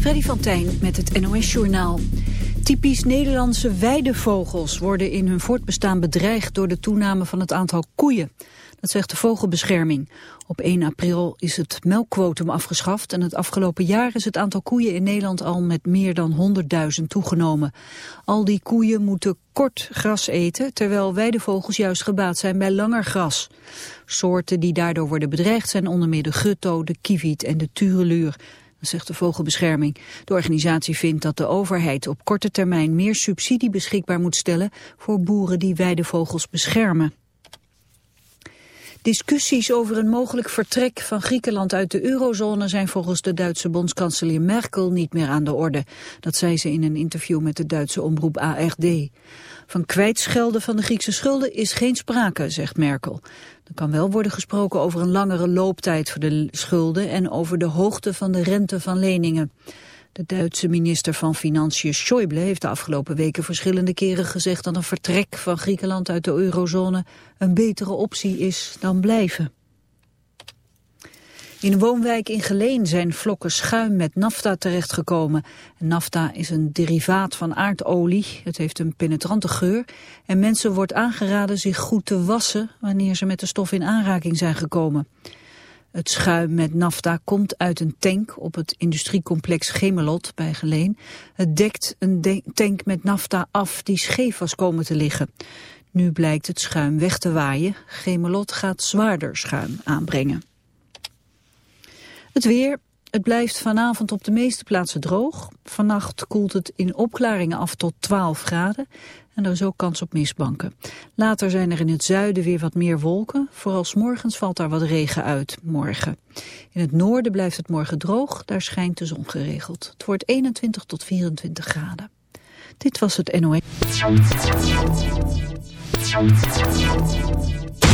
Freddy van Tijn met het NOS-journaal. Typisch Nederlandse weidevogels worden in hun voortbestaan bedreigd door de toename van het aantal koeien. Dat zegt de Vogelbescherming. Op 1 april is het melkquotum afgeschaft en het afgelopen jaar is het aantal koeien in Nederland al met meer dan 100.000 toegenomen. Al die koeien moeten kort gras eten, terwijl weidevogels juist gebaat zijn bij langer gras. Soorten die daardoor worden bedreigd zijn onder meer de gutto, de kieviet en de tureluur zegt de Vogelbescherming. De organisatie vindt dat de overheid op korte termijn meer subsidie beschikbaar moet stellen voor boeren die weidevogels beschermen. Discussies over een mogelijk vertrek van Griekenland uit de eurozone zijn volgens de Duitse bondskanselier Merkel niet meer aan de orde. Dat zei ze in een interview met de Duitse omroep ARD. Van kwijtschelden van de Griekse schulden is geen sprake, zegt Merkel. Er kan wel worden gesproken over een langere looptijd voor de schulden en over de hoogte van de rente van leningen. De Duitse minister van Financiën Schäuble heeft de afgelopen weken verschillende keren gezegd dat een vertrek van Griekenland uit de eurozone een betere optie is dan blijven. In een woonwijk in Geleen zijn vlokken schuim met nafta terechtgekomen. Nafta is een derivaat van aardolie. Het heeft een penetrante geur. En mensen wordt aangeraden zich goed te wassen wanneer ze met de stof in aanraking zijn gekomen. Het schuim met nafta komt uit een tank op het industriecomplex Gemelot bij Geleen. Het dekt een tank met nafta af die scheef was komen te liggen. Nu blijkt het schuim weg te waaien. Gemelot gaat zwaarder schuim aanbrengen. Het weer. Het blijft vanavond op de meeste plaatsen droog. Vannacht koelt het in opklaringen af tot 12 graden. En er is ook kans op mistbanken. Later zijn er in het zuiden weer wat meer wolken. Vooral morgens valt daar wat regen uit, morgen. In het noorden blijft het morgen droog. Daar schijnt de zon geregeld. Het wordt 21 tot 24 graden. Dit was het NOE.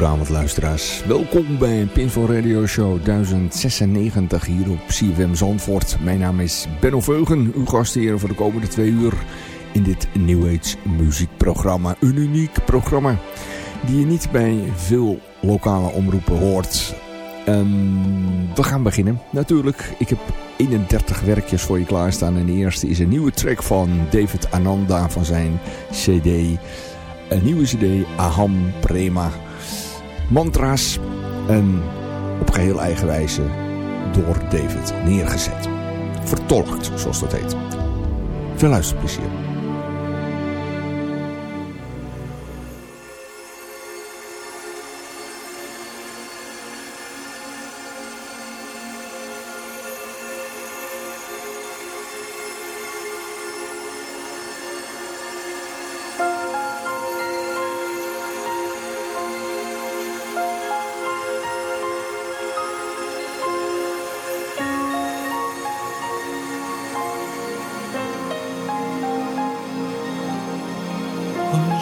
Hele goede avond luisteraars. Welkom bij Pinfo Radio Show 1096 hier op CFM Zandvoort. Mijn naam is Benno Veugen, uw gastheer voor de komende twee uur in dit New Age muziekprogramma. Een uniek programma die je niet bij veel lokale omroepen hoort. Um, we gaan beginnen. Natuurlijk, ik heb 31 werkjes voor je klaarstaan. En de eerste is een nieuwe track van David Ananda van zijn cd. Een nieuwe cd, Aham Prema mantra's en op geheel eigen wijze door David neergezet. Vertolkt, zoals dat heet. Veel luisterplezier.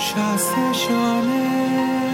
شست شانه.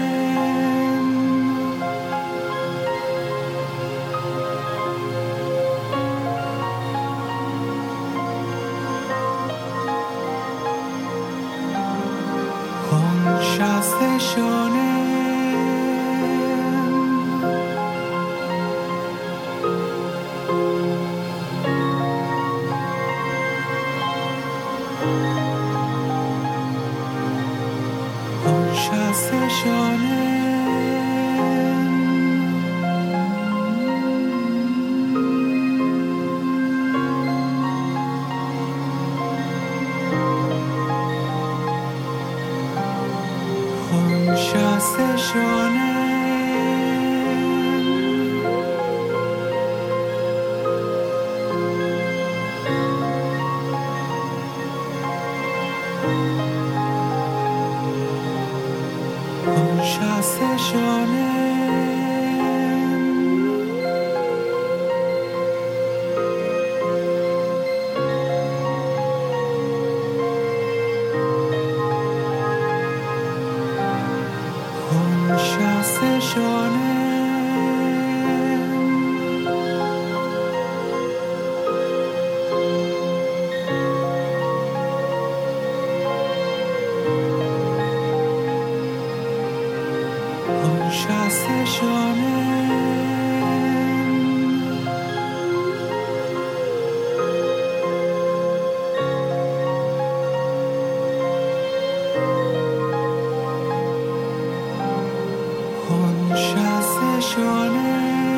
surely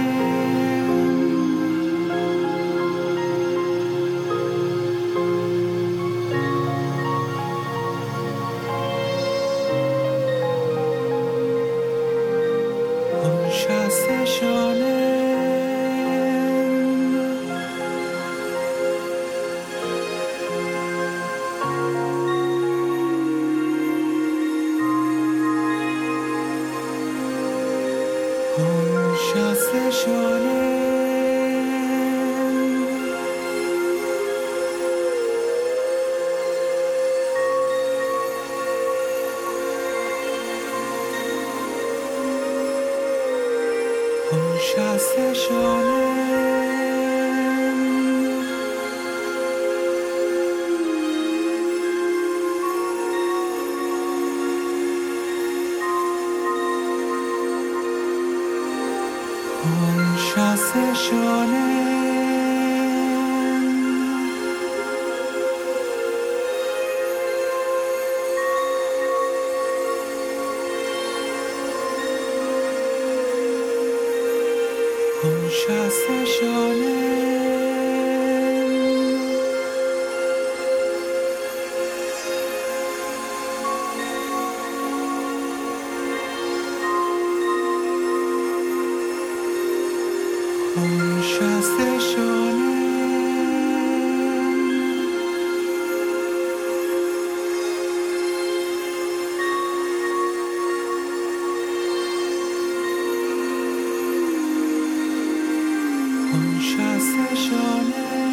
says your name.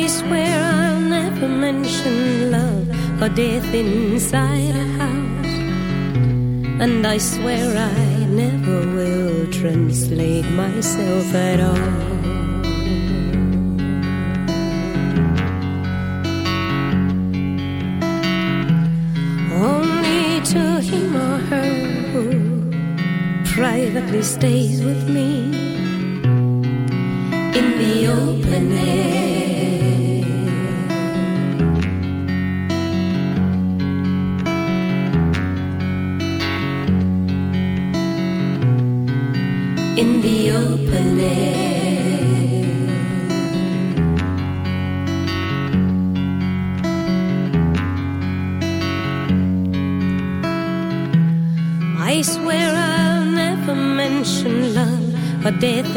I swear I'll never mention love or death inside a house. And I swear I never will translate myself at all. Only to him or her who privately stays with me in the open air.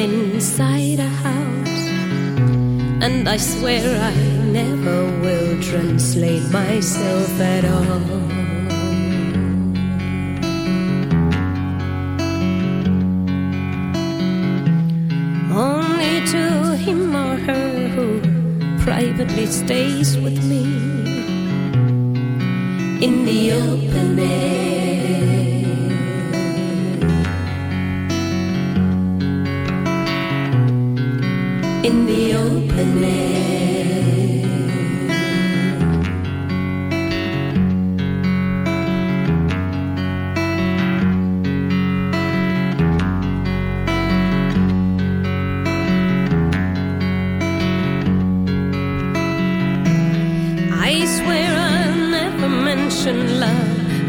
Inside a house. And I swear I never will translate myself at all. Only to him or her who privately stays with me in the open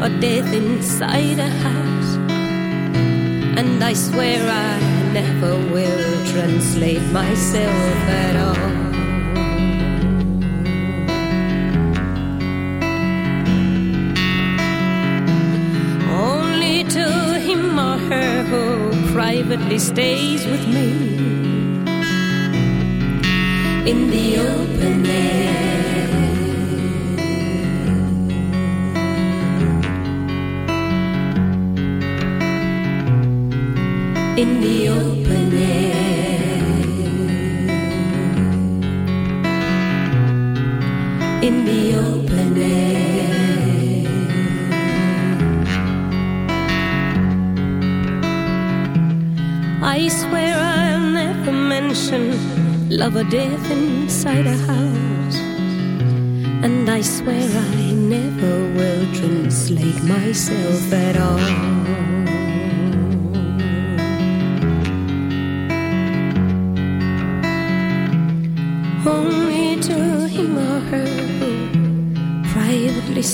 or death inside a house. And I swear I never will translate myself at all. Only to him or her who privately stays with me in the open air. In the open air. In the open air. I swear I'll never mention love or death inside a house. And I swear I never will translate myself at all.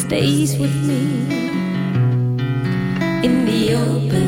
Stays with me in the open